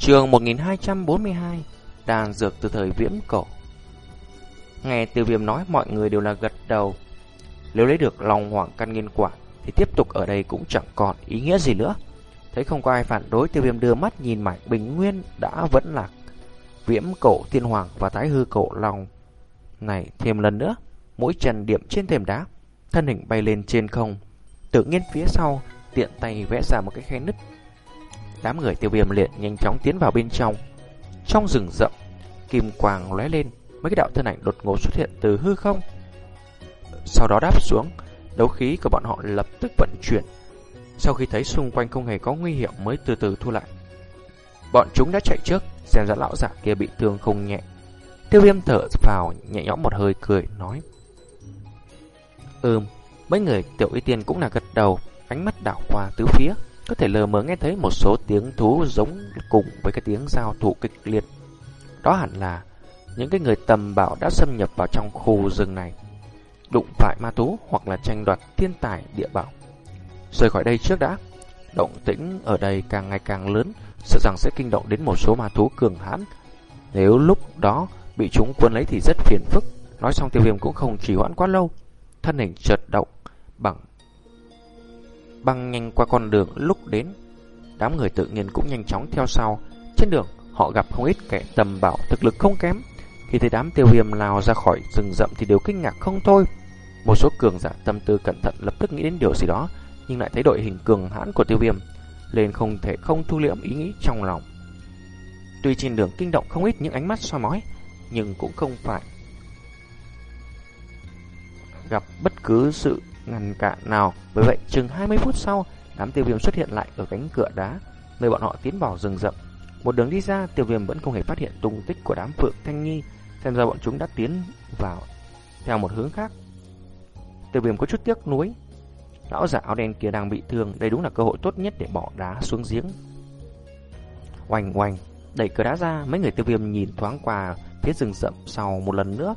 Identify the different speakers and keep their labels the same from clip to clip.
Speaker 1: Trường 1242 Đàn dược từ thời viễn cổ. Nghe tiêu viêm nói, mọi người đều là gật đầu. Nếu lấy được lòng hoàng căn nghiên quả Thì tiếp tục ở đây cũng chẳng còn ý nghĩa gì nữa. Thấy không có ai phản đối, tiêu viêm đưa mắt nhìn mảnh bình nguyên đã vẫn lạc Viễm cổ tiên hoàng và tái hư cổ lòng Này, thêm lần nữa Mũi chân điểm trên thềm đá, Thân hình bay lên trên không. Tự nhiên phía sau, Tiện tay vẽ ra một cái khe nứt. Đám người tiêu viêm liền nhanh chóng tiến vào bên trong. Trong rừng rậm, Kim quang lóe lên, Mấy cái đạo thân ảnh đột ngột xuất hiện từ hư không. Sau đó đáp xuống, Đấu khí của bọn họ lập tức vận chuyển. Sau khi thấy xung quanh không hề có nguy hiểm Mới từ từ thu lại. Bọn chúng đã chạy trước, Xem ra lão giả kia bị thương không nhẹ. Tiêu viêm thở vào nhẹ nhõm một hơi, cười, nói. Ừm, Mấy người tiểu y tiên cũng là gật đầu, Ánh mắt đảo qua tứ phía. Có thể lờ mờ nghe thấy một số tiếng thú giống cùng với cái tiếng giao thủ kịch liệt. Đó hẳn là những cái người tầm bảo đã xâm nhập vào trong khu rừng này. Đụng phải ma thú hoặc là tranh đoạt thiên tài địa bảo. Rời khỏi đây trước đã. Động tĩnh ở đây càng ngày càng lớn, Sợ rằng sẽ kinh động đến một số ma thú cường hãn. Nếu lúc đó bị chúng quân lấy thì rất phiền phức. Nói xong tiêu viêm cũng không trì hoãn quá lâu. Thân hình chợt động bằng băng nhanh qua con đường lúc đến. Đám người tự nhiên cũng nhanh chóng theo sau. Trên đường, họ gặp không ít kẻ tầm bảo thực lực không kém. Khi thấy đám tiêu viêm lao ra khỏi rừng rậm thì đều kinh ngạc không thôi. Một số cường giả tâm tư cẩn thận lập tức nghĩ đến điều gì đó, nhưng lại thấy đội hình cường hãn của tiêu viêm, nên không thể không thu liễm ý nghĩ trong lòng. Tuy trên đường kinh động không ít những ánh mắt soi mói, nhưng cũng không phải gặp bất cứ sự ngăn cản nào. Bởi vậy, chừng 20 phút sau, đám tiêu viêm xuất hiện lại ở cánh cửa đá, nơi bọn họ tiến vào rừng rậm. Một đường đi ra, tiêu viêm vẫn không hề phát hiện tung tích của đám phượng thanh nhi, xem ra bọn chúng đã tiến vào theo một hướng khác. Tiêu viêm có chút tiếc nuối. Lão giả áo đen kia đang bị thương, đây đúng là cơ hội tốt nhất để bỏ đá xuống giếng. Oanh oanh, đẩy cửa đá ra, mấy người tiêu viêm nhìn thoáng qua phía rừng rậm sau một lần nữa.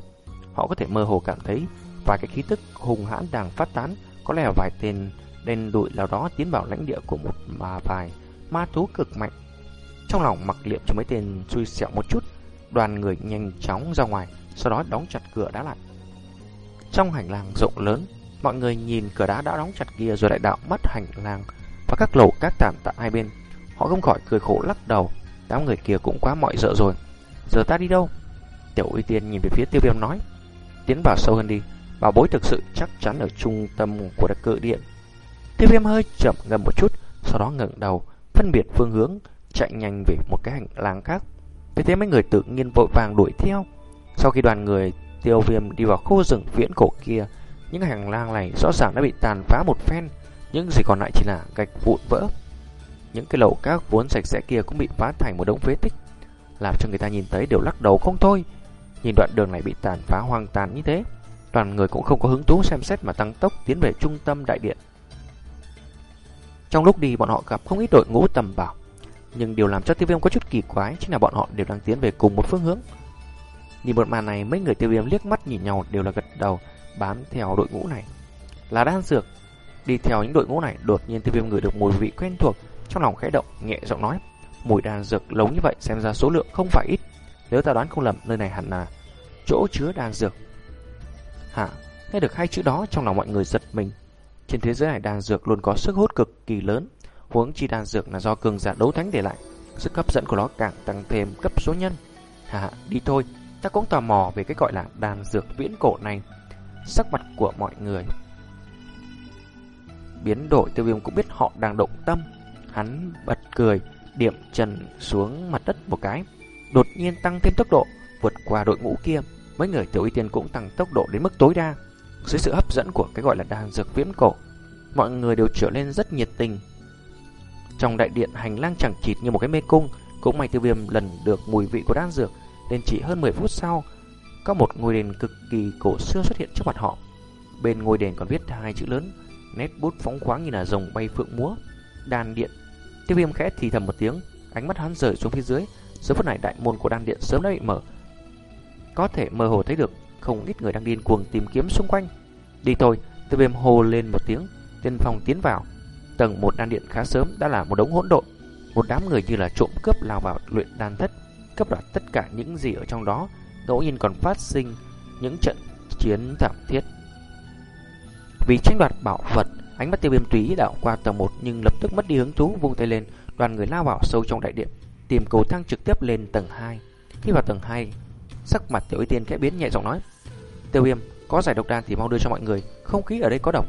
Speaker 1: Họ có thể mơ hồ cảm thấy vài cái khí tức hùng hãn đang phát tán, có lẽ là vài tên đen đụi nào đó tiến vào lãnh địa của một mà vài ma thú cực mạnh. Trong lòng mặc liệm cho mấy tên xui xẹo một chút, đoàn người nhanh chóng ra ngoài, sau đó đóng chặt cửa đá lại. Trong hành lang rộng lớn, mọi người nhìn cửa đá đã đóng chặt kia rồi lại đạo mất hành lang và các lỗ các tạm tại hai bên. Họ không khỏi cười khổ lắc đầu, đám người kia cũng quá mọi sợ rồi. Giờ ta đi đâu? Tiểu uy tiên nhìn về phía tiêu viêm nói, tiến vào sâu hơn đi, Bảo bối thực sự chắc chắn ở trung tâm của đặc cự điện. Tiêu viêm hơi chậm ngầm một chút, sau đó ngẩng đầu, phân biệt phương hướng, chạy nhanh về một cái hành lang khác. Vì thế mấy người tự nhiên vội vàng đuổi theo. Sau khi đoàn người tiêu viêm đi vào khu rừng viễn cổ kia, những hành lang này rõ ràng đã bị tàn phá một phen, những gì còn lại chỉ là gạch vụn vỡ. Những cái lầu các vốn sạch sẽ kia cũng bị phá thành một đống phế tích, làm cho người ta nhìn thấy đều lắc đầu không thôi. Nhìn đoạn đường này bị tàn phá hoang tàn như thế, Toàn người cũng không có hứng thú xem xét mà tăng tốc tiến về trung tâm đại điện. Trong lúc đi, bọn họ gặp không ít đội ngũ tầm bảo. Nhưng điều làm cho tiêu viêm có chút kỳ quái chính là bọn họ đều đang tiến về cùng một phương hướng. Nhìn một màn này, mấy người tiêu viêm liếc mắt nhìn nhau đều là gật đầu, bám theo đội ngũ này. Là đan dược. Đi theo những đội ngũ này, đột nhiên tiêu viêm ngửi được mùi vị quen thuộc, trong lòng khẽ động, nhẹ giọng nói. Mùi đan dược lống như vậy, xem ra số lượng không phải ít. Nếu ta đoán không lầm, nơi này hẳn là chỗ chứa đan dược Hả? Nghe được hai chữ đó trong lòng mọi người giật mình. Trên thế giới này đan dược luôn có sức hút cực kỳ lớn. Huống chi đan dược là do cường giả đấu thánh để lại. Sức hấp dẫn của nó càng tăng thêm cấp số nhân. Hả? Đi thôi. Ta cũng tò mò về cái gọi là đan dược viễn cổ này. Sắc mặt của mọi người. Biến đổi tiêu viêm cũng biết họ đang động tâm. Hắn bật cười, điểm trần xuống mặt đất một cái. Đột nhiên tăng thêm tốc độ, vượt qua đội ngũ kia mấy người tiểu y tiên cũng tăng tốc độ đến mức tối đa. Dưới sự hấp dẫn của cái gọi là đan dược viễn cổ, mọi người đều trở lên rất nhiệt tình. Trong đại điện hành lang chẳng chịt như một cái mê cung, cũng may tiêu viêm lần được mùi vị của đan dược, nên chỉ hơn 10 phút sau, có một ngôi đền cực kỳ cổ xưa xuất hiện trước mặt họ. Bên ngôi đền còn viết hai chữ lớn, nét bút phóng khoáng như là rồng bay phượng múa. Đan điện. Tiêu viêm khẽ thì thầm một tiếng, ánh mắt hắn rời xuống phía dưới. Giờ phút này đại môn của đan điện sớm đã bị mở, có thể mơ hồ thấy được không ít người đang điên cuồng tìm kiếm xung quanh. Đi thôi, từ viêm hồ lên một tiếng, tiên phòng tiến vào. Tầng một đan điện khá sớm đã là một đống hỗn độn. một đám người như là trộm cướp lao vào luyện đan thất, cướp đoạt tất cả những gì ở trong đó, ngẫu nhiên còn phát sinh những trận chiến thảm thiết. Vì tranh đoạt bảo vật, ánh mắt tiêu viêm túy đảo qua tầng 1 nhưng lập tức mất đi hứng thú vung tay lên, đoàn người lao vào sâu trong đại điện, tìm cầu thang trực tiếp lên tầng 2. Khi vào tầng 2, sắc mặt tiểu y tiên khẽ biến nhẹ giọng nói: "Tiêu Viêm, có giải độc đan thì mau đưa cho mọi người, không khí ở đây có độc."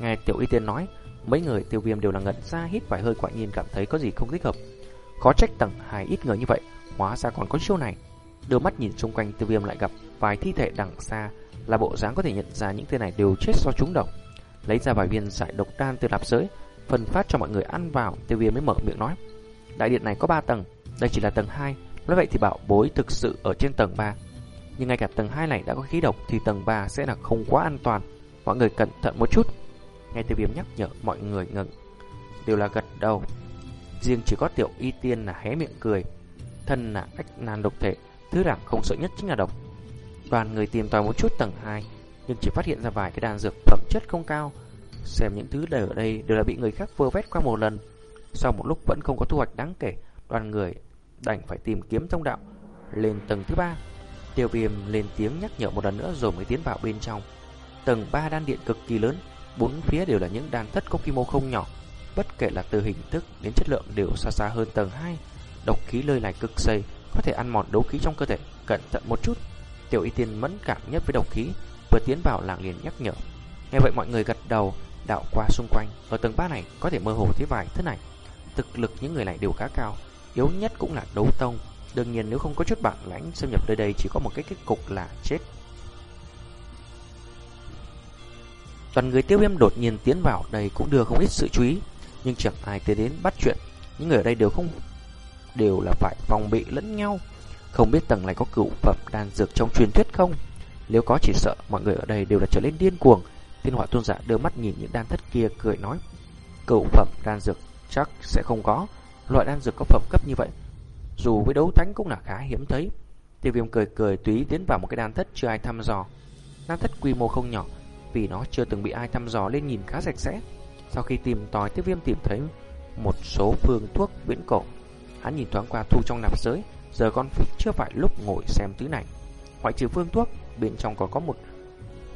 Speaker 1: Nghe tiểu y tiên nói, mấy người Tiêu Viêm đều là ngẩn ra hít vài hơi quả nhiên cảm thấy có gì không thích hợp. Khó trách tầng hai ít người như vậy, hóa ra còn có chiêu này. Đưa mắt nhìn xung quanh Tiêu Viêm lại gặp vài thi thể đằng xa, là bộ dáng có thể nhận ra những tên này đều chết do trúng độc. Lấy ra vài viên giải độc đan từ lạp giới, phân phát cho mọi người ăn vào, Tiêu Viêm mới mở miệng nói: "Đại điện này có 3 tầng, đây chỉ là tầng 2, nói vậy thì bảo bối thực sự ở trên tầng 3. Nhưng ngay cả tầng 2 này đã có khí độc thì tầng 3 sẽ là không quá an toàn, mọi người cẩn thận một chút." ngay Tiêu Viêm nhắc nhở mọi người ngừng, đều là gật đầu. Riêng chỉ có Tiểu Y Tiên là hé miệng cười, thân là ách nan độc thể, thứ đảm không sợ nhất chính là độc. Đoàn người tìm tòi một chút tầng 2, nhưng chỉ phát hiện ra vài cái đàn dược phẩm chất không cao. Xem những thứ đều ở đây đều là bị người khác vơ vét qua một lần. Sau một lúc vẫn không có thu hoạch đáng kể, đoàn người đành phải tìm kiếm thông đạo lên tầng thứ ba. Tiêu Viêm lên tiếng nhắc nhở một lần nữa rồi mới tiến vào bên trong. Tầng 3 đan điện cực kỳ lớn, bốn phía đều là những đan thất có quy mô không nhỏ, bất kể là từ hình thức đến chất lượng đều xa xa hơn tầng 2. Độc khí lơi này cực dày, có thể ăn mòn đấu khí trong cơ thể, cẩn thận một chút. Tiểu Y Tiên mẫn cảm nhất với độc khí, vừa tiến vào làng liền nhắc nhở. Nghe vậy mọi người gật đầu, đạo qua xung quanh, ở tầng 3 này có thể mơ hồ thấy vài thứ này. Thực lực những người này đều khá cao, yếu nhất cũng là đấu tông. Đương nhiên nếu không có chút bản lãnh xâm nhập nơi đây chỉ có một cái kết cục là chết. Toàn người tiêu viêm đột nhiên tiến vào đây cũng đưa không ít sự chú ý, nhưng chẳng ai tới đến bắt chuyện. Những người ở đây đều không đều là phải phòng bị lẫn nhau. Không biết tầng này có cựu phẩm đan dược trong truyền thuyết không? Nếu có chỉ sợ mọi người ở đây đều là trở lên điên cuồng. Thiên họa tôn giả đưa mắt nhìn những đan thất kia cười nói. Cựu phẩm đan dược chắc sẽ không có. Loại đan dược có phẩm cấp như vậy. Dù với đấu thánh cũng là khá hiếm thấy. Tiêu viêm cười cười túy tiến vào một cái đan thất chưa ai thăm dò. Đan thất quy mô không nhỏ vì nó chưa từng bị ai thăm dò nên nhìn khá sạch sẽ. Sau khi tìm tòi, tiêu viêm tìm thấy một số phương thuốc viễn cổ. Hắn nhìn thoáng qua thu trong nạp giới, giờ con chưa phải lúc ngồi xem thứ này. Ngoại trừ phương thuốc, bên trong còn có một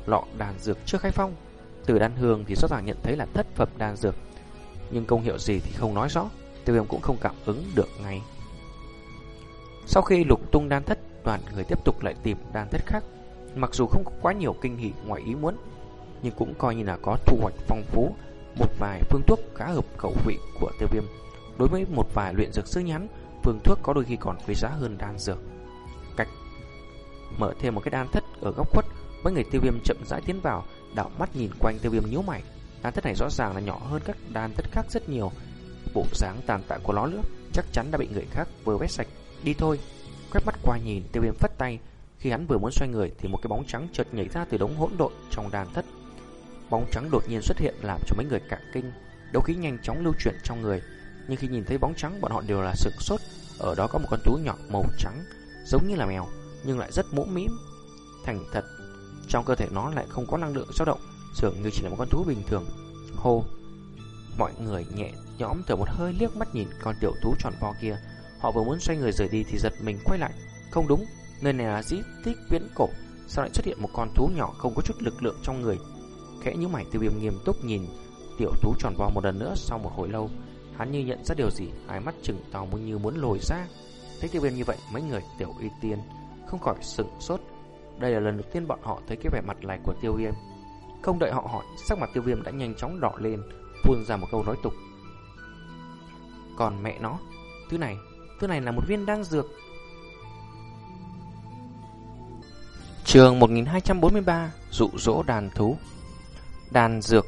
Speaker 1: lọ đan dược chưa khai phong. Từ đan hương thì rõ ràng nhận thấy là thất phẩm đan dược, nhưng công hiệu gì thì không nói rõ, tiêu viêm cũng không cảm ứng được ngay. Sau khi lục tung đan thất, đoàn người tiếp tục lại tìm đan thất khác. Mặc dù không có quá nhiều kinh hỉ ngoài ý muốn, nhưng cũng coi như là có thu hoạch phong phú, một vài phương thuốc khá hợp khẩu vị của tiêu viêm. Đối với một vài luyện dược sư nhắn, phương thuốc có đôi khi còn quý giá hơn đan dược. Cách mở thêm một cái đan thất ở góc khuất, mấy người tiêu viêm chậm rãi tiến vào, đảo mắt nhìn quanh tiêu viêm nhíu mày. Đan thất này rõ ràng là nhỏ hơn các đan thất khác rất nhiều. Bộ dáng tàn tạ của nó nữa chắc chắn đã bị người khác vừa vét sạch. Đi thôi. Quét mắt qua nhìn, tiêu viêm phất tay. Khi hắn vừa muốn xoay người thì một cái bóng trắng chợt nhảy ra từ đống hỗn độn trong đàn thất. Bóng trắng đột nhiên xuất hiện làm cho mấy người cả kinh, đấu khí nhanh chóng lưu chuyển trong người. Nhưng khi nhìn thấy bóng trắng, bọn họ đều là sửng sốt. Ở đó có một con thú nhỏ màu trắng, giống như là mèo, nhưng lại rất mũm mĩm. Thành thật, trong cơ thể nó lại không có năng lượng dao động, dường như chỉ là một con thú bình thường. Hô! Mọi người nhẹ nhõm thở một hơi liếc mắt nhìn con tiểu thú tròn vo kia. Họ vừa muốn xoay người rời đi thì giật mình quay lại. Không đúng, nơi này là di tích viễn cổ. Sao lại xuất hiện một con thú nhỏ không có chút lực lượng trong người? Khẽ như mày tiêu viêm nghiêm túc nhìn tiểu thú tròn vo một lần nữa sau một hồi lâu. Hắn như nhận ra điều gì, hai mắt chừng to như muốn lồi ra. Thấy tiêu viêm như vậy, mấy người tiểu y tiên không khỏi sửng sốt. Đây là lần đầu tiên bọn họ thấy cái vẻ mặt này của tiêu viêm. Không đợi họ hỏi, sắc mặt tiêu viêm đã nhanh chóng đỏ lên, phun ra một câu nói tục. Còn mẹ nó, thứ này, thứ này là một viên đan dược. Trường 1243, dụ dỗ đàn thú. Đàn dược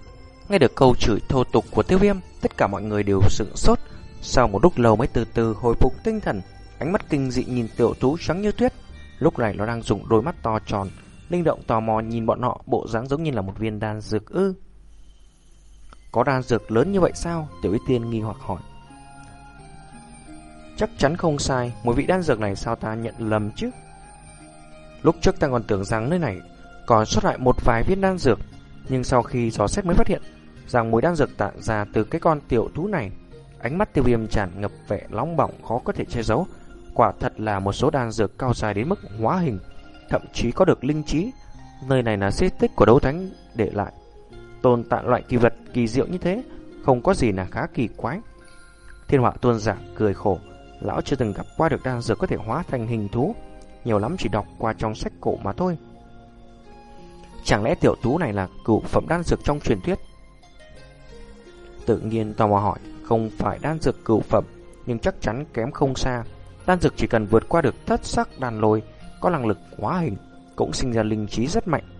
Speaker 1: Nghe được câu chửi thô tục của tiêu viêm Tất cả mọi người đều sửng sốt Sau một lúc lâu mới từ từ hồi phục tinh thần Ánh mắt kinh dị nhìn tiểu thú trắng như tuyết Lúc này nó đang dùng đôi mắt to tròn Linh động tò mò nhìn bọn họ Bộ dáng giống như là một viên đan dược ư có đan dược lớn như vậy sao Tiểu y tiên nghi hoặc hỏi Chắc chắn không sai Một vị đan dược này sao ta nhận lầm chứ Lúc trước ta còn tưởng rằng nơi này Còn xuất lại một vài viên đan dược nhưng sau khi dò xét mới phát hiện rằng mùi đan dược tạo ra từ cái con tiểu thú này Ánh mắt tiêu viêm tràn ngập vẻ nóng bỏng khó có thể che giấu. Quả thật là một số đan dược cao dài đến mức hóa hình, thậm chí có được linh trí. Nơi này là di tích của đấu thánh để lại. Tồn tại loại kỳ vật kỳ diệu như thế, không có gì là khá kỳ quái. Thiên họa tuôn giả cười khổ, lão chưa từng gặp qua được đan dược có thể hóa thành hình thú, nhiều lắm chỉ đọc qua trong sách cổ mà thôi. Chẳng lẽ tiểu tú này là cửu phẩm đan dược trong truyền thuyết? Tự nhiên tò mò hỏi, không phải đan dược cửu phẩm, nhưng chắc chắn kém không xa. Đan dược chỉ cần vượt qua được thất sắc đàn lôi, có năng lực hóa hình, cũng sinh ra linh trí rất mạnh.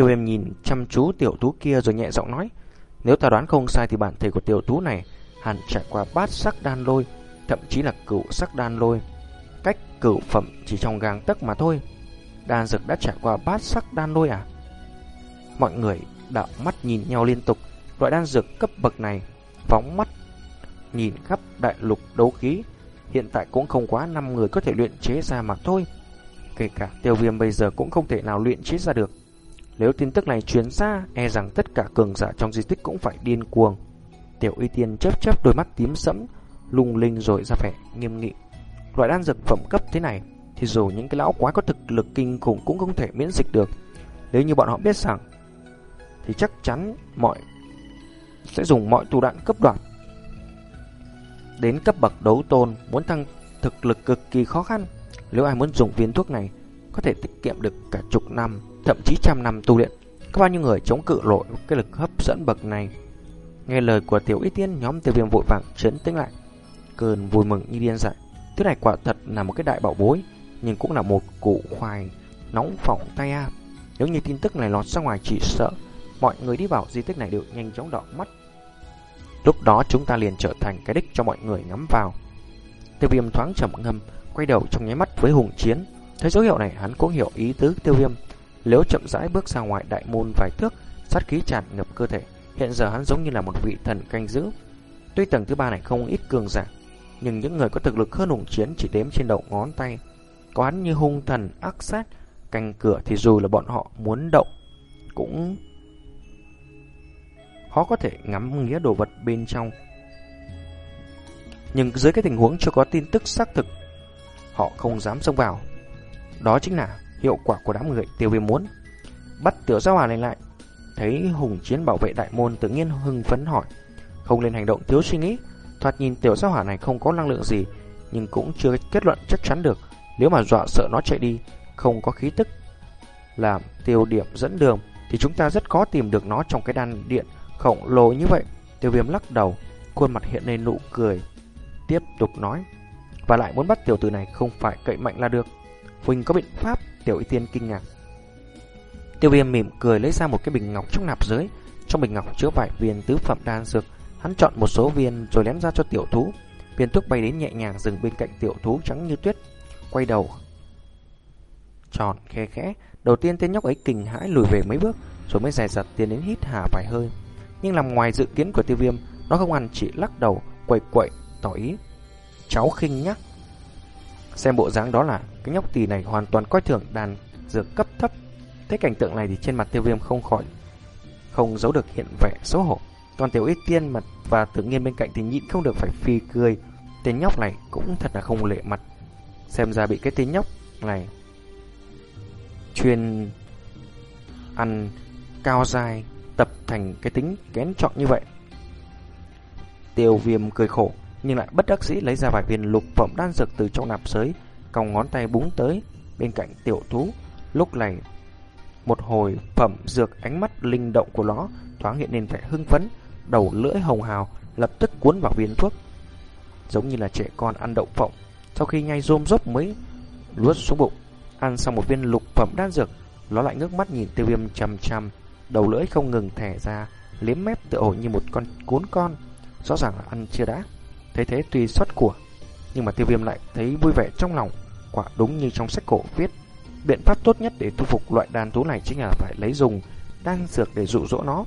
Speaker 1: Tiêu viêm nhìn chăm chú tiểu tú kia rồi nhẹ giọng nói, nếu ta đoán không sai thì bản thể của tiểu tú này hẳn trải qua bát sắc đan lôi, thậm chí là cửu sắc đan lôi. Cách cửu phẩm chỉ trong gang tấc mà thôi. Đan dược đã trải qua bát sắc đan lôi à? Mọi người đạo mắt nhìn nhau liên tục, loại đan dược cấp bậc này phóng mắt nhìn khắp đại lục đấu khí, hiện tại cũng không quá 5 người có thể luyện chế ra mà thôi. Kể cả tiêu viêm bây giờ cũng không thể nào luyện chế ra được. Nếu tin tức này truyền ra, e rằng tất cả cường giả trong di tích cũng phải điên cuồng. Tiểu y tiên chớp chớp đôi mắt tím sẫm, lung linh rồi ra vẻ nghiêm nghị. Loại đan dược phẩm cấp thế này, thì dù những cái lão quái có thực lực kinh khủng cũng không thể miễn dịch được. Nếu như bọn họ biết rằng, thì chắc chắn mọi sẽ dùng mọi thủ đoạn cấp đoạt. Đến cấp bậc đấu tôn, muốn tăng thực lực cực kỳ khó khăn. Nếu ai muốn dùng viên thuốc này, có thể tiết kiệm được cả chục năm, thậm chí trăm năm tu luyện. Có bao nhiêu người chống cự lội cái lực hấp dẫn bậc này. Nghe lời của tiểu y tiên, nhóm tiêu viêm vội vàng chấn tĩnh lại. Cơn vui mừng như điên dại. Thứ này quả thật là một cái đại bảo bối, nhưng cũng là một củ khoai nóng phỏng tay a. Nếu như tin tức này lọt ra ngoài chỉ sợ mọi người đi vào di tích này đều nhanh chóng đỏ mắt. Lúc đó chúng ta liền trở thành cái đích cho mọi người ngắm vào. Tiêu viêm thoáng trầm ngâm, quay đầu trong nháy mắt với hùng chiến. Thấy dấu hiệu này hắn cũng hiểu ý tứ tiêu viêm liễu chậm rãi bước ra ngoài đại môn vài thước, sát khí tràn ngập cơ thể. Hiện giờ hắn giống như là một vị thần canh giữ. Tuy tầng thứ ba này không ít cường giả, nhưng những người có thực lực hơn hùng chiến chỉ đếm trên đầu ngón tay. Có hắn như hung thần ác sát, canh cửa thì dù là bọn họ muốn động, cũng khó có thể ngắm nghĩa đồ vật bên trong. Nhưng dưới cái tình huống chưa có tin tức xác thực, họ không dám xông vào. Đó chính là hiệu quả của đám người tiêu viêm muốn. Bắt tiểu gia hỏa này lại, thấy hùng chiến bảo vệ đại môn tự nhiên hưng phấn hỏi. Không lên hành động thiếu suy nghĩ, thoạt nhìn tiểu gia hỏa này không có năng lượng gì, nhưng cũng chưa kết luận chắc chắn được. Nếu mà dọa sợ nó chạy đi, không có khí tức làm tiêu điểm dẫn đường, thì chúng ta rất khó tìm được nó trong cái đan điện khổng lồ như vậy. Tiêu viêm lắc đầu, khuôn mặt hiện lên nụ cười. Tiếp tục nói, và lại muốn bắt tiểu tử này không phải cậy mạnh là được. Huynh có biện pháp, tiểu y tiên kinh ngạc. Tiêu viêm mỉm cười lấy ra một cái bình ngọc trong nạp dưới. Trong bình ngọc chứa vài viên tứ phẩm đan dược. Hắn chọn một số viên rồi lén ra cho tiểu thú. Viên thuốc bay đến nhẹ nhàng dừng bên cạnh tiểu thú trắng như tuyết. Quay đầu. Tròn khe khẽ. Đầu tiên tên nhóc ấy kinh hãi lùi về mấy bước. Rồi mới dài giật tiến đến hít hà vài hơi. Nhưng làm ngoài dự kiến của tiêu viêm Nó không ăn chỉ lắc đầu Quậy quậy tỏ ý Cháu khinh nhắc Xem bộ dáng đó là cái nhóc tỳ này hoàn toàn coi thường đàn dược cấp thấp. Thấy cảnh tượng này thì trên mặt tiêu viêm không khỏi Không giấu được hiện vẻ xấu hổ. Còn tiểu ít tiên mặt và tự nhiên bên cạnh thì nhịn không được phải phi cười. Tên nhóc này cũng thật là không lệ mặt. Xem ra bị cái tên nhóc này Chuyên ăn cao dài tập thành cái tính kén chọn như vậy. Tiêu viêm cười khổ, nhưng lại bất đắc dĩ lấy ra vài viên lục phẩm đan dược từ trong nạp giới, còng ngón tay búng tới bên cạnh tiểu thú. Lúc này, một hồi phẩm dược ánh mắt linh động của nó thoáng hiện lên vẻ hưng phấn, đầu lưỡi hồng hào lập tức cuốn vào viên thuốc. Giống như là trẻ con ăn đậu phộng, sau khi nhai rôm rốt mới luốt xuống bụng, ăn xong một viên lục phẩm đan dược, nó lại ngước mắt nhìn tiêu viêm chằm chằm đầu lưỡi không ngừng thẻ ra, liếm mép tựa hồ như một con cuốn con, rõ ràng là ăn chưa đã. Thấy thế tùy xuất của, nhưng mà tiêu viêm lại thấy vui vẻ trong lòng, quả đúng như trong sách cổ viết. Biện pháp tốt nhất để thu phục loại đàn thú này chính là phải lấy dùng đan dược để dụ dỗ nó.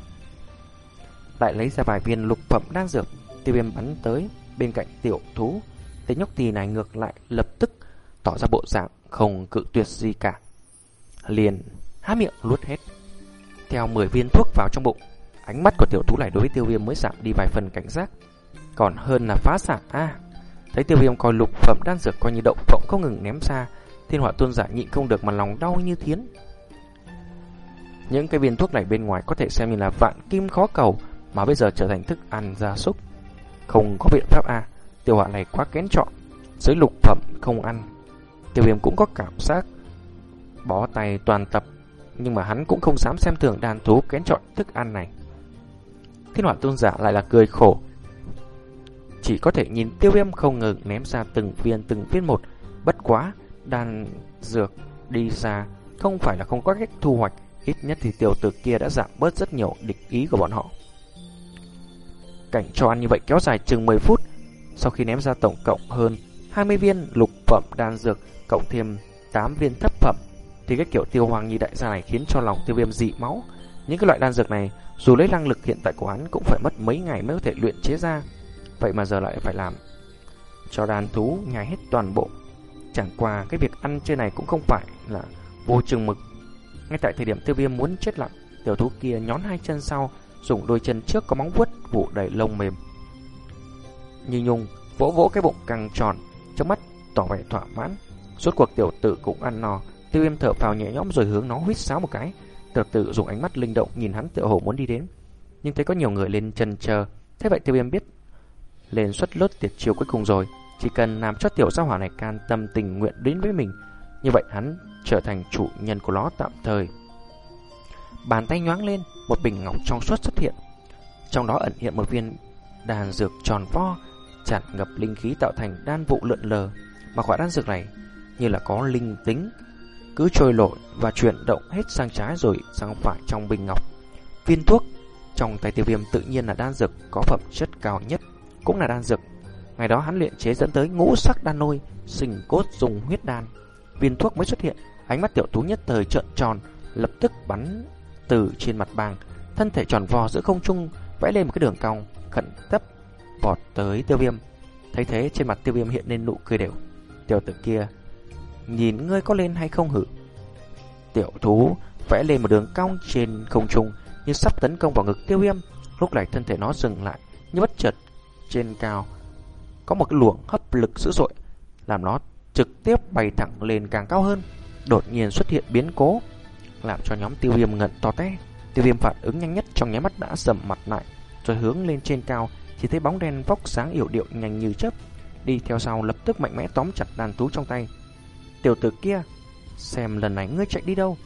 Speaker 1: Lại lấy ra vài viên lục phẩm đan dược, tiêu viêm bắn tới bên cạnh tiểu thú. Tên nhóc tì này ngược lại lập tức tỏ ra bộ dạng không cự tuyệt gì cả. Liền há miệng luốt hết theo 10 viên thuốc vào trong bụng. Ánh mắt của tiểu thú này đối với tiêu viêm mới giảm đi vài phần cảnh giác. còn hơn là phá sản a thấy tiêu viêm coi lục phẩm đan dược coi như động phộng không ngừng ném xa, thiên hỏa tôn giả nhịn không được mà lòng đau như thiến. Những cái viên thuốc này bên ngoài có thể xem như là vạn kim khó cầu, mà bây giờ trở thành thức ăn gia súc. Không có biện pháp a, tiêu hỏa này quá kén chọn, dưới lục phẩm không ăn. Tiêu viêm cũng có cảm giác bó tay toàn tập, nhưng mà hắn cũng không dám xem thường đàn thú kén chọn thức ăn này. Thiên hỏa tôn giả lại là cười khổ, chỉ có thể nhìn tiêu viêm không ngừng ném ra từng viên từng viên một. Bất quá, đan dược đi ra không phải là không có cách thu hoạch, ít nhất thì tiểu tử kia đã giảm bớt rất nhiều địch ý của bọn họ. Cảnh cho ăn như vậy kéo dài chừng 10 phút, sau khi ném ra tổng cộng hơn 20 viên lục phẩm đan dược, cộng thêm 8 viên thấp phẩm, thì cái kiểu tiêu hoàng như đại gia này khiến cho lòng tiêu viêm dị máu. Những cái loại đan dược này, dù lấy năng lực hiện tại của hắn cũng phải mất mấy ngày mới có thể luyện chế ra. Vậy mà giờ lại phải làm cho đàn thú nhai hết toàn bộ. Chẳng qua cái việc ăn chơi này cũng không phải là vô chừng mực. Ngay tại thời điểm tiêu viêm muốn chết lặng, tiểu thú kia nhón hai chân sau, dùng đôi chân trước có móng vuốt vụ đầy lông mềm. Như nhung vỗ vỗ cái bụng căng tròn, trong mắt tỏ vẻ thỏa mãn. Suốt cuộc tiểu tử cũng ăn no, tiêu viêm thở phào nhẹ nhõm rồi hướng nó huýt sáo một cái. Tiểu tử dùng ánh mắt linh động nhìn hắn tựa hồ muốn đi đến. Nhưng thấy có nhiều người lên chân chờ, thế vậy tiêu viêm biết lên suất lốt tiệt chiêu cuối cùng rồi. Chỉ cần làm cho tiểu gia hỏa này can tâm tình nguyện đến với mình, như vậy hắn trở thành chủ nhân của nó tạm thời. Bàn tay nhoáng lên, một bình ngọc trong suốt xuất hiện. Trong đó ẩn hiện một viên đàn dược tròn vo, tràn ngập linh khí tạo thành đan vụ lượn lờ. Mà quả đan dược này như là có linh tính, cứ trôi lội và chuyển động hết sang trái rồi sang phải trong bình ngọc. Viên thuốc trong tay tiêu viêm tự nhiên là đan dược có phẩm chất cao nhất cũng là đan dược. Ngày đó hắn luyện chế dẫn tới ngũ sắc đan lôi, sinh cốt dùng huyết đan. Viên thuốc mới xuất hiện, ánh mắt tiểu tú nhất thời trợn tròn, lập tức bắn từ trên mặt bàn thân thể tròn vo giữa không trung vẽ lên một cái đường cong khẩn cấp vọt tới tiêu viêm. Thấy thế trên mặt tiêu viêm hiện lên nụ cười đều. Tiểu tử kia nhìn ngươi có lên hay không hử? Tiểu thú vẽ lên một đường cong trên không trung như sắp tấn công vào ngực tiêu viêm. Lúc này thân thể nó dừng lại, trên cao có một cái luồng hấp lực dữ dội làm nó trực tiếp bay thẳng lên càng cao hơn. Đột nhiên xuất hiện biến cố làm cho nhóm tiêu viêm ngẩn to té. Tiêu viêm phản ứng nhanh nhất trong nháy mắt đã sầm mặt lại rồi hướng lên trên cao chỉ thấy bóng đen vóc sáng yểu điệu nhanh như chớp đi theo sau lập tức mạnh mẽ tóm chặt đàn tú trong tay. Tiểu tử kia, xem lần này ngươi chạy đi đâu?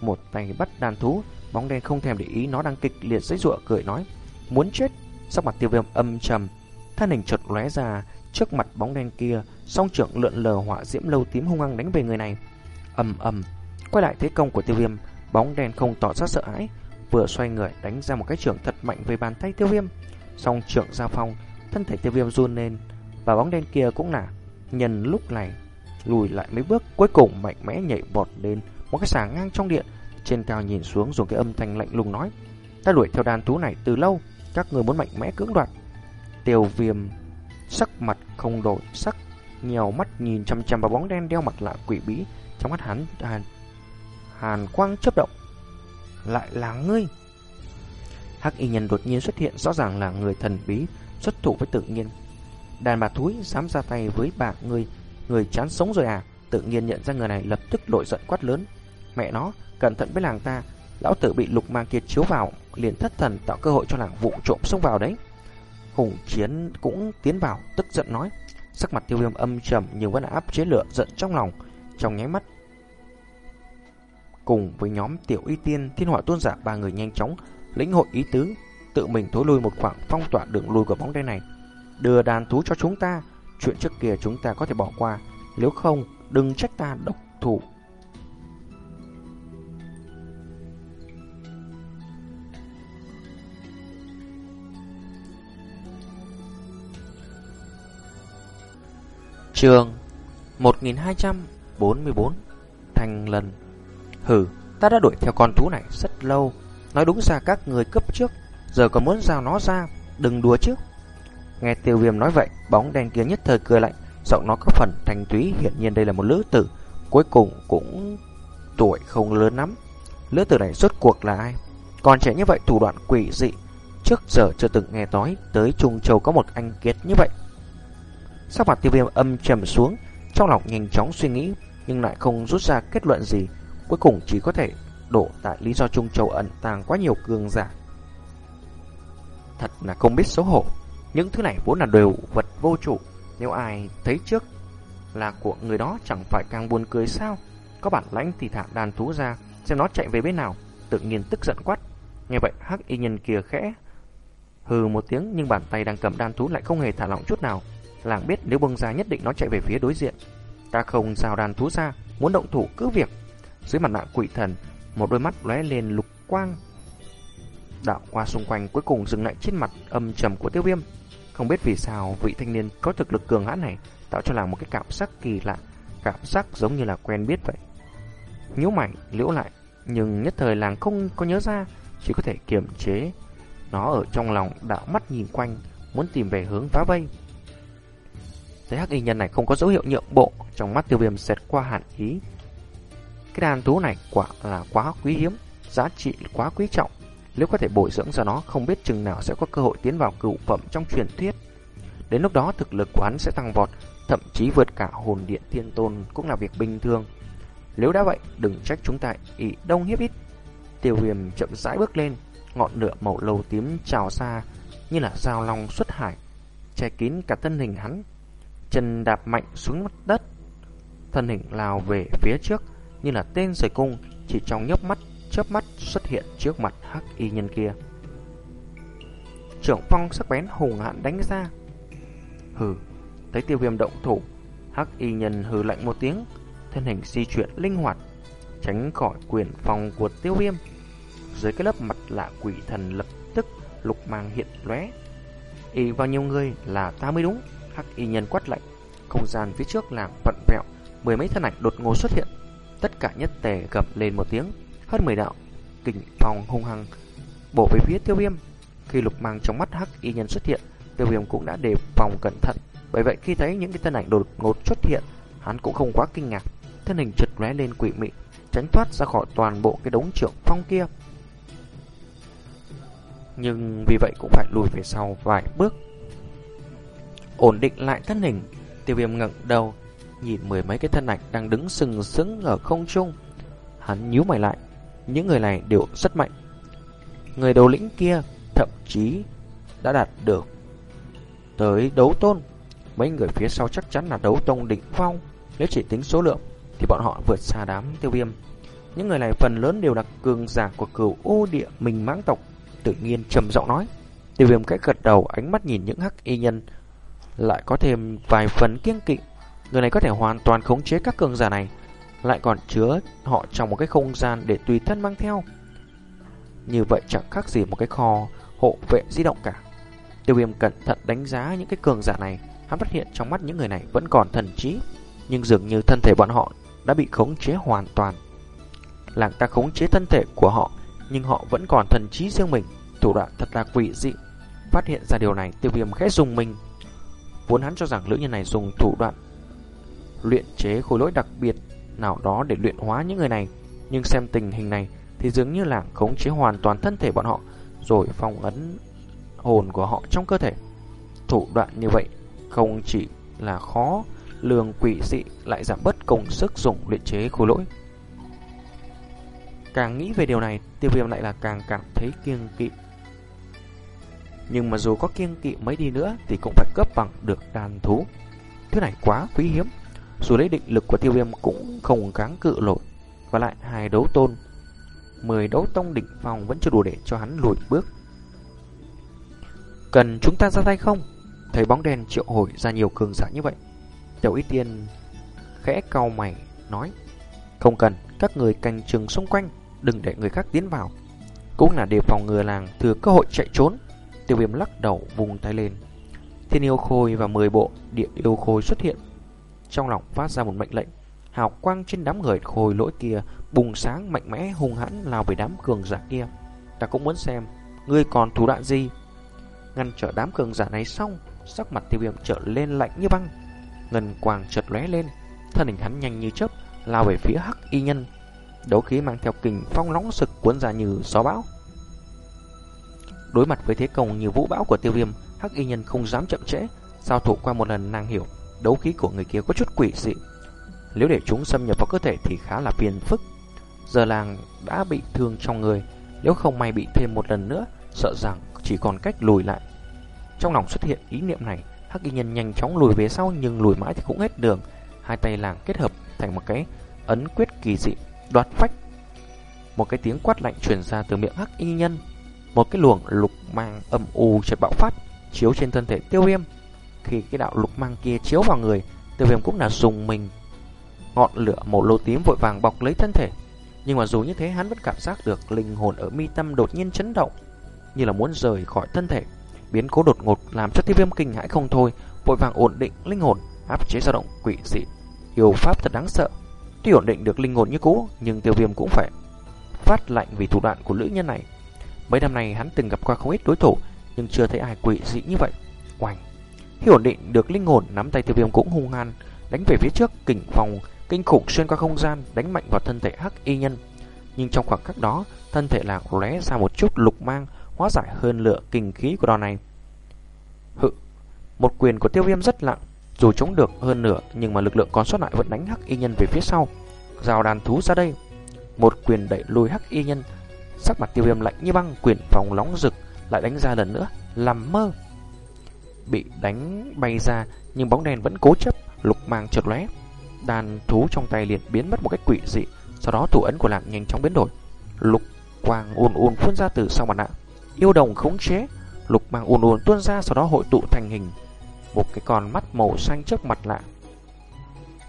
Speaker 1: Một tay bắt đàn thú, bóng đen không thèm để ý nó đang kịch liệt dãy dụa cười nói, muốn chết. Sắc mặt tiêu viêm âm trầm, thân hình chợt lóe ra trước mặt bóng đen kia, song trưởng lượn lờ hỏa diễm lâu tím hung hăng đánh về người này. ầm ầm, quay lại thế công của tiêu viêm, bóng đen không tỏ ra sợ hãi, vừa xoay người đánh ra một cái trưởng thật mạnh về bàn tay tiêu viêm. Song trưởng ra phong, thân thể tiêu viêm run lên, và bóng đen kia cũng là nhân lúc này lùi lại mấy bước, cuối cùng mạnh mẽ nhảy bọt lên một cái xà ngang trong điện, trên cao nhìn xuống dùng cái âm thanh lạnh lùng nói: "Ta đuổi theo đàn thú này từ lâu, các người muốn mạnh mẽ cưỡng đoạt." Tiêu viêm sắc mặt không đổi sắc, nhiều mắt nhìn chăm chăm vào bóng đen đeo mặt lạ quỷ bí, trong mắt hắn hàn, hàn quang chớp động. Lại là ngươi! Hắc y nhân đột nhiên xuất hiện rõ ràng là người thần bí, xuất thủ với tự nhiên. Đàn bà thúi dám ra tay với bà ngươi, người chán sống rồi à? Tự nhiên nhận ra người này lập tức nổi giận quát lớn. Mẹ nó, cẩn thận với làng ta, lão tử bị lục mang kia chiếu vào, liền thất thần tạo cơ hội cho làng vụ trộm xông vào đấy. Hùng Chiến cũng tiến vào, tức giận nói. Sắc mặt tiêu viêm âm trầm nhưng vẫn áp chế lửa giận trong lòng, trong nháy mắt. Cùng với nhóm tiểu y tiên, thiên họa tôn giả ba người nhanh chóng lĩnh hội ý tứ, tự mình thối lui một khoảng phong tỏa đường lui của bóng đen này. Đưa đàn thú cho chúng ta, chuyện trước kia chúng ta có thể bỏ qua, nếu không đừng trách ta độc thủ. Trường 1244 Thành lần. Hử ta đã đuổi theo con thú này rất lâu. Nói đúng ra các người cấp trước, Giờ còn muốn giao nó ra, Đừng đùa chứ. Nghe tiêu viêm nói vậy, Bóng đen kia nhất thời cười lạnh, Giọng nó có phần thành túy. Hiện nhiên đây là một lứa tử, Cuối cùng cũng tuổi không lớn lắm. Lứa tử này rốt cuộc là ai? Còn trẻ như vậy, thủ đoạn quỷ dị, trước giờ chưa từng nghe nói. Tới Trung Châu có một anh kiệt như vậy. Sắc mặt tiêu viêm âm trầm xuống, trong lòng nhanh chóng suy nghĩ, nhưng lại không rút ra kết luận gì. Cuối cùng chỉ có thể đổ tại lý do Trung Châu ẩn tàng quá nhiều cường giả. Thật là không biết xấu hổ. Những thứ này vốn là đều vật vô chủ. Nếu ai thấy trước là của người đó chẳng phải càng buồn cười sao? Có bản lãnh thì thả đàn thú ra, xem nó chạy về bên nào. Tự nhiên tức giận quát. Nghe vậy hắc y nhân kia khẽ hừ một tiếng nhưng bàn tay đang cầm đan thú lại không hề thả lỏng chút nào. Làng biết nếu bông ra nhất định nó chạy về phía đối diện. Ta không rào đàn thú ra, muốn động thủ cứ việc. Dưới mặt nạ quỷ thần, một đôi mắt lóe lên lục quang. Đạo qua xung quanh cuối cùng dừng lại trên mặt âm trầm của tiêu viêm. Không biết vì sao vị thanh niên có thực lực cường hãn này tạo cho làng một cái cảm giác kỳ lạ, cảm giác giống như là quen biết vậy. Nhíu mày, liễu lại, nhưng nhất thời làng không có nhớ ra, chỉ có thể kiềm chế nó ở trong lòng đạo mắt nhìn quanh, muốn tìm về hướng phá vây. Thấy hắc y nhân này không có dấu hiệu nhượng bộ, trong mắt tiêu viêm xẹt qua hẳn ý. Cái đàn thú này quả là quá quý hiếm, giá trị quá quý trọng. Nếu có thể bồi dưỡng ra nó, không biết chừng nào sẽ có cơ hội tiến vào cựu phẩm trong truyền thuyết. Đến lúc đó thực lực của hắn sẽ tăng vọt, thậm chí vượt cả hồn điện thiên tôn cũng là việc bình thường. Nếu đã vậy, đừng trách chúng ta ý đông hiếp ít. Tiêu viêm chậm rãi bước lên, ngọn lửa màu lầu tím trào xa như là dao long xuất hải, che kín cả thân hình hắn. Chân đạp mạnh xuống mặt đất, thân hình lao về phía trước như là tên rời cung, chỉ trong nhấp mắt, chớp mắt xuất hiện trước mặt hắc y nhân kia. Trưởng phong sắc bén hùng hạn đánh ra. Hừ, thấy tiêu viêm động thủ, hắc y nhân hừ lạnh một tiếng, thân hình di chuyển linh hoạt, tránh khỏi quyền phòng của tiêu viêm. Dưới cái lớp mặt lạ quỷ thần lập tức lục mang hiện lóe. Y vào nhiều người là ta mới đúng, hắc y nhân quát lạnh. Không gian phía trước làm vặn vẹo, mười mấy thân ảnh đột ngột xuất hiện. Tất cả nhất tề gầm lên một tiếng, hơn mười đạo kình phong hung hăng bổ về phía tiêu viêm. Khi lục mang trong mắt hắc y nhân xuất hiện, tiêu viêm cũng đã đề phòng cẩn thận. Bởi vậy khi thấy những cái thân ảnh đột ngột xuất hiện, hắn cũng không quá kinh ngạc. Thân hình chật lóe lên quỷ mị, tránh thoát ra khỏi toàn bộ cái đống trưởng phong kia nhưng vì vậy cũng phải lùi về sau vài bước. Ổn định lại thân hình, tiêu viêm ngẩng đầu, nhìn mười mấy cái thân ảnh đang đứng sừng sững ở không trung. Hắn nhíu mày lại, những người này đều rất mạnh. Người đầu lĩnh kia thậm chí đã đạt được tới đấu tôn. Mấy người phía sau chắc chắn là đấu tông đỉnh phong, nếu chỉ tính số lượng thì bọn họ vượt xa đám tiêu viêm. Những người này phần lớn đều là cường giả của cửu ô địa mình mãng tộc tự nhiên trầm giọng nói. Tiêu viêm cách gật đầu ánh mắt nhìn những hắc y nhân lại có thêm vài phần kiêng kỵ. Người này có thể hoàn toàn khống chế các cường giả này, lại còn chứa họ trong một cái không gian để tùy thân mang theo. Như vậy chẳng khác gì một cái kho hộ vệ di động cả. Tiêu viêm cẩn thận đánh giá những cái cường giả này, hắn phát hiện trong mắt những người này vẫn còn thần trí, nhưng dường như thân thể bọn họ đã bị khống chế hoàn toàn. Làng ta khống chế thân thể của họ nhưng họ vẫn còn thần trí riêng mình, thủ đoạn thật là quỷ dị. Phát hiện ra điều này, tiêu viêm khẽ dùng mình. Vốn hắn cho rằng lữ nhân này dùng thủ đoạn luyện chế khối lỗi đặc biệt nào đó để luyện hóa những người này, nhưng xem tình hình này thì dường như là khống chế hoàn toàn thân thể bọn họ, rồi phong ấn hồn của họ trong cơ thể. Thủ đoạn như vậy không chỉ là khó lường quỷ dị lại giảm bớt công sức dùng luyện chế khối lỗi. Càng nghĩ về điều này, tiêu viêm lại là càng cảm thấy kiêng kỵ. Nhưng mà dù có kiêng kỵ mấy đi nữa thì cũng phải cấp bằng được đàn thú. Thứ này quá quý hiếm. Dù lấy định lực của tiêu viêm cũng không kháng cự nổi. Và lại hai đấu tôn, mười đấu tông đỉnh phòng vẫn chưa đủ để cho hắn lùi bước. Cần chúng ta ra tay không? Thấy bóng đèn triệu hồi ra nhiều cường giả như vậy. Tiểu ít Tiên khẽ cau mày nói Không cần, các người canh chừng xung quanh đừng để người khác tiến vào. Cũng là đề phòng ngừa làng thừa cơ hội chạy trốn. Tiêu viêm lắc đầu vùng tay lên. Thiên yêu khôi và 10 bộ địa yêu khôi xuất hiện. Trong lòng phát ra một mệnh lệnh. Hào quang trên đám người khôi lỗi kia bùng sáng mạnh mẽ hung hãn lao về đám cường giả kia. Ta cũng muốn xem ngươi còn thủ đoạn gì. Ngăn trở đám cường giả này xong, sắc mặt tiêu viêm trở lên lạnh như băng. Ngân quàng chợt lóe lên, thân hình hắn nhanh như chớp lao về phía hắc y nhân đấu khí mang theo kình phong nóng sực cuốn ra như gió bão. Đối mặt với thế công như vũ bão của tiêu viêm, hắc y nhân không dám chậm trễ. Giao thủ qua một lần nàng hiểu, đấu khí của người kia có chút quỷ dị. Nếu để chúng xâm nhập vào cơ thể thì khá là phiền phức. Giờ làng đã bị thương trong người, nếu không may bị thêm một lần nữa, sợ rằng chỉ còn cách lùi lại. Trong lòng xuất hiện ý niệm này, hắc y nhân nhanh chóng lùi về sau nhưng lùi mãi thì cũng hết đường. Hai tay làng kết hợp thành một cái ấn quyết kỳ dị, đoạt phách. Một cái tiếng quát lạnh truyền ra từ miệng hắc y nhân. Một cái luồng lục mang âm u chợt bạo phát, chiếu trên thân thể tiêu viêm. Khi cái đạo lục mang kia chiếu vào người, tiêu viêm cũng là dùng mình. Ngọn lửa màu lô tím vội vàng bọc lấy thân thể. Nhưng mà dù như thế hắn vẫn cảm giác được linh hồn ở mi tâm đột nhiên chấn động, như là muốn rời khỏi thân thể. Biến cố đột ngột làm cho tiêu viêm kinh hãi không thôi, vội vàng ổn định linh hồn, áp chế dao động quỷ dị. Yêu pháp thật đáng sợ. Tuy ổn định được linh hồn như cũ, nhưng tiêu viêm cũng phải phát lạnh vì thủ đoạn của nữ nhân này. Mấy năm nay hắn từng gặp qua không ít đối thủ, nhưng chưa thấy ai quỷ dị như vậy. Oành! Khi ổn định được linh hồn, nắm tay tiêu viêm cũng hung hăng, đánh về phía trước, kình phòng kinh khủng xuyên qua không gian, đánh mạnh vào thân thể hắc y nhân. Nhưng trong khoảng khắc đó, thân thể lạc lóe ra một chút lục mang, hóa giải hơn lửa kinh khí của đòn này. Hự, một quyền của tiêu viêm rất nặng, dù chống được hơn nửa nhưng mà lực lượng còn sót lại vẫn đánh hắc y nhân về phía sau. Rào đàn thú ra đây, một quyền đẩy lùi hắc y nhân, sắc mặt tiêu viêm lạnh như băng, quyển phòng nóng rực lại đánh ra lần nữa, làm mơ. Bị đánh bay ra nhưng bóng đèn vẫn cố chấp, lục mang chợt lóe. Đàn thú trong tay liền biến mất một cách quỷ dị, sau đó thủ ấn của lạc nhanh chóng biến đổi. Lục quang ùn ùn phun ra từ sau mặt nạ, yêu đồng khống chế, lục mang ùn ùn tuôn ra sau đó hội tụ thành hình một cái con mắt màu xanh trước mặt lạ.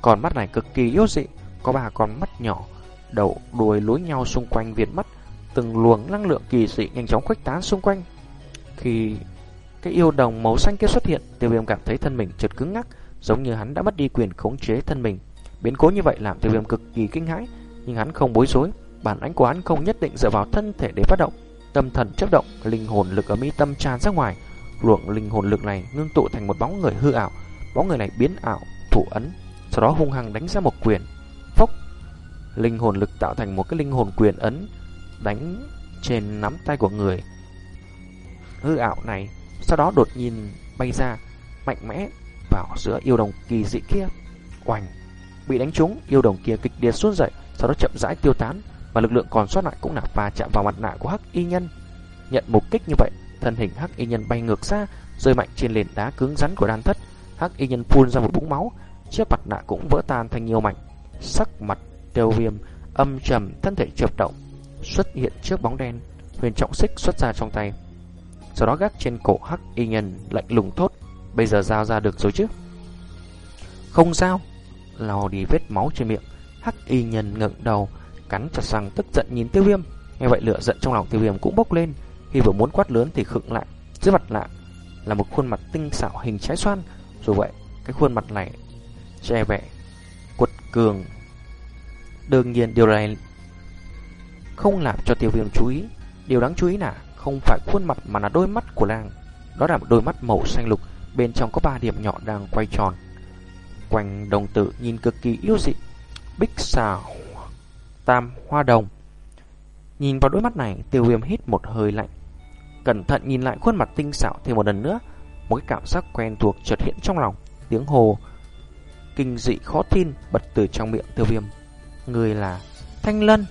Speaker 1: Con mắt này cực kỳ yếu dị, có ba con mắt nhỏ, đầu đuôi lối nhau xung quanh viền mắt, từng luồng năng lượng kỳ dị nhanh chóng khuếch tán xung quanh. Khi cái yêu đồng màu xanh kia xuất hiện, Tiêu Viêm cảm thấy thân mình chợt cứng ngắc, giống như hắn đã mất đi quyền khống chế thân mình. Biến cố như vậy làm Tiêu Viêm cực kỳ kinh hãi, nhưng hắn không bối rối, bản ánh của hắn không nhất định dựa vào thân thể để phát động. Tâm thần chấp động, linh hồn lực ở mi tâm tràn ra ngoài, luồng linh hồn lực này ngưng tụ thành một bóng người hư ảo. Bóng người này biến ảo, thủ ấn, sau đó hung hăng đánh ra một quyền. Phốc! Linh hồn lực tạo thành một cái linh hồn quyền ấn đánh trên nắm tay của người hư ảo này, sau đó đột nhiên bay ra mạnh mẽ vào giữa yêu đồng kỳ dị kia. Oanh! Bị đánh trúng, yêu đồng kia kịch liệt xuống dậy, sau đó chậm rãi tiêu tán, và lực lượng còn sót lại cũng là va chạm vào mặt nạ của Hắc Y Nhân. Nhận một kích như vậy, thân hình Hắc Y Nhân bay ngược ra, rơi mạnh trên nền đá cứng rắn của đan thất. Hắc Y Nhân phun ra một búng máu, chiếc mặt nạ cũng vỡ tan thành nhiều mảnh. Sắc mặt Tiêu Viêm âm trầm, thân thể chập động, xuất hiện trước bóng đen, huyền trọng xích xuất ra trong tay. Sau đó gác trên cổ Hắc Y Nhân lạnh lùng thốt, bây giờ giao ra được rồi chứ? Không sao, lò đi vết máu trên miệng, Hắc Y Nhân ngẩng đầu, cắn chặt răng tức giận nhìn Tiêu Viêm. Nghe vậy lửa giận trong lòng Tiêu Viêm cũng bốc lên, khi vừa muốn quát lớn thì khựng lại Dưới mặt lạ là một khuôn mặt tinh xảo hình trái xoan Dù vậy cái khuôn mặt này che vẻ quật cường Đương nhiên điều này không làm cho tiêu viêm chú ý. Điều đáng chú ý là không phải khuôn mặt mà là đôi mắt của nàng Đó là một đôi mắt màu xanh lục, Bên trong có ba điểm nhỏ đang quay tròn. Quanh đồng tử nhìn cực kỳ yêu dị. Bích xào Tam hoa đồng. Nhìn vào đôi mắt này, Tiêu viêm hít một hơi lạnh. Cẩn thận nhìn lại khuôn mặt tinh xảo thêm một lần nữa. Một cái cảm giác quen thuộc chợt hiện trong lòng. Tiếng hồ Kinh dị khó tin bật từ trong miệng tiêu viêm. Người là Thanh Lân.